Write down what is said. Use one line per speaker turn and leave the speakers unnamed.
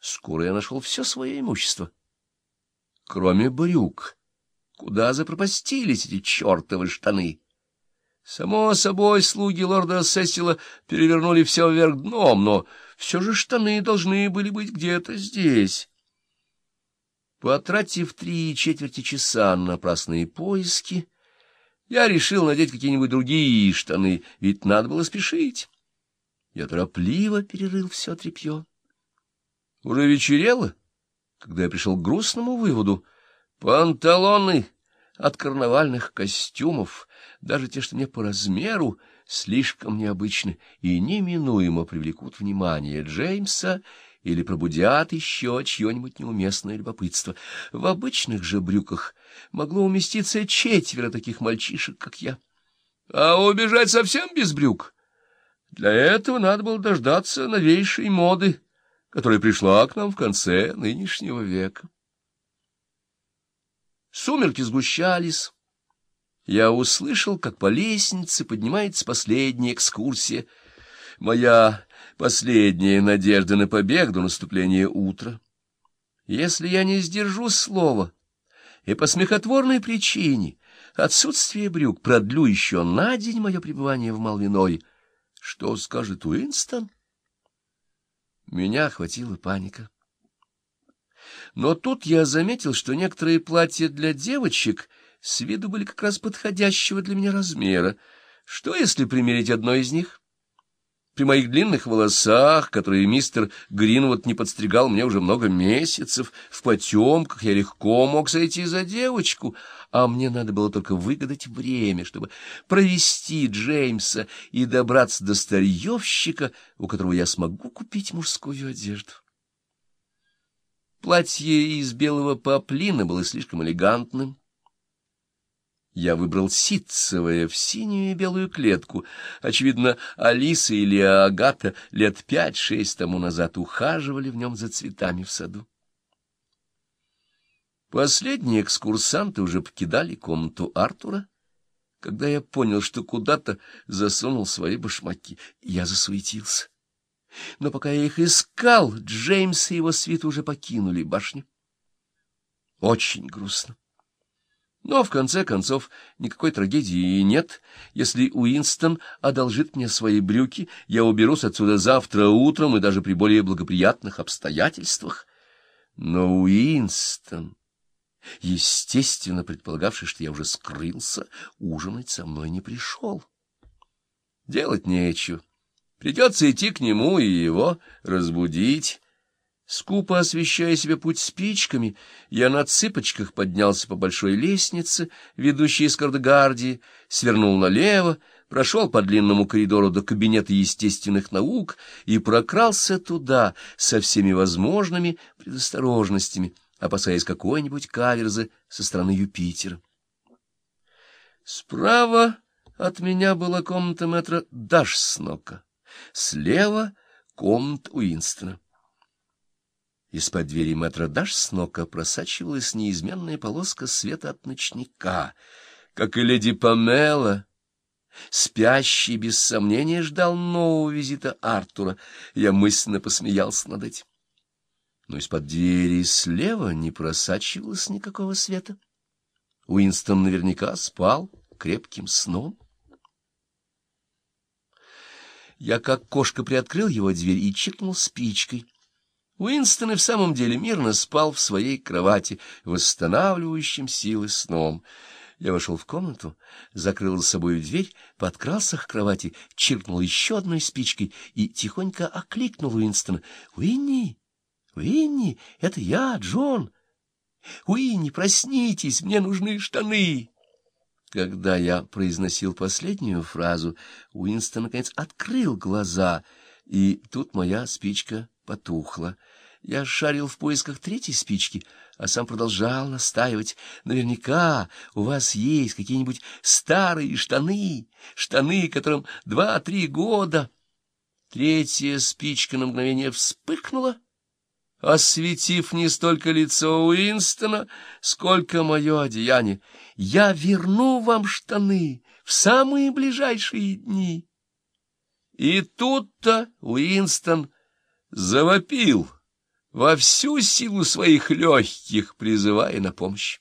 Скоро я нашел все свое имущество. Кроме брюк, куда запропастились эти чертовы штаны? Само собой, слуги лорда Сесила перевернули все вверх дном, но все же штаны должны были быть где-то здесь. Потратив три четверти часа на напрасные поиски, я решил надеть какие-нибудь другие штаны, ведь надо было спешить. Я торопливо перерыл все тряпье. Уже вечерело, когда я пришел к грустному выводу. Панталоны от карнавальных костюмов, даже те, что мне по размеру, слишком необычны и неминуемо привлекут внимание Джеймса или пробудят еще чье-нибудь неуместное любопытство. В обычных же брюках могло уместиться четверо таких мальчишек, как я. А убежать совсем без брюк? Для этого надо было дождаться новейшей моды, которая пришла к нам в конце нынешнего века. Сумерки сгущались. Я услышал, как по лестнице поднимается последняя экскурсия. Моя последняя надежда на побег до наступления утра. Если я не сдержу слова и по смехотворной причине отсутствие брюк продлю еще на день мое пребывание в Малвиной, что скажет Уинстон? Меня охватила паника. Но тут я заметил, что некоторые платья для девочек с виду были как раз подходящего для меня размера. Что, если примерить одно из них? При моих длинных волосах, которые мистер Гринвуд не подстригал мне уже много месяцев, в потемках я легко мог сойти за девочку, а мне надо было только выгадать время, чтобы провести Джеймса и добраться до старьевщика, у которого я смогу купить мужскую одежду. Платье из белого поплина было слишком элегантным. Я выбрал ситцевое в синюю и белую клетку. Очевидно, Алиса или Агата лет пять-шесть тому назад ухаживали в нем за цветами в саду. Последние экскурсанты уже покидали комнату Артура. Когда я понял, что куда-то засунул свои башмаки, я засуетился. Но пока я их искал, Джеймс и его свит уже покинули башню. Очень грустно. Но, в конце концов, никакой трагедии нет. Если Уинстон одолжит мне свои брюки, я уберусь отсюда завтра утром и даже при более благоприятных обстоятельствах. Но Уинстон, естественно, предполагавший, что я уже скрылся, ужинать со мной не пришел. Делать нечего. Придется идти к нему и его разбудить. Скупо освещая себе путь спичками, я на цыпочках поднялся по большой лестнице, ведущей из Кардегардии, свернул налево, прошел по длинному коридору до кабинета естественных наук и прокрался туда со всеми возможными предосторожностями, опасаясь какой-нибудь каверзы со стороны Юпитера. Справа от меня была комната мэтра Дашснока. Слева — комнат Уинстона. Из-под двери мэтра Дашснока просачивалась неизменная полоска света от ночника. Как и леди Памела, спящий без сомнения ждал нового визита Артура. Я мысленно посмеялся над этим. Но из-под двери слева не просачивалось никакого света. Уинстон наверняка спал крепким сном. Я как кошка приоткрыл его дверь и чиркнул спичкой. Уинстон и в самом деле мирно спал в своей кровати, восстанавливающим силы сном. Я вошел в комнату, закрыл за собой дверь, подкрался к кровати, чиркнул еще одной спичкой и тихонько окликнул Уинстона. — Уинни! Уинни! Это я, Джон! Уинни, проснитесь, мне нужны штаны! Когда я произносил последнюю фразу, Уинстон, наконец, открыл глаза, и тут моя спичка потухла. Я шарил в поисках третьей спички, а сам продолжал настаивать. Наверняка у вас есть какие-нибудь старые штаны, штаны, которым два-три года. Третья спичка на мгновение вспыхнула, осветив не столько лицо Уинстона, сколько мое одеяние. «Я верну вам штаны в самые ближайшие дни». И тут-то Уинстон завопил во всю силу своих легких призывая на помощь.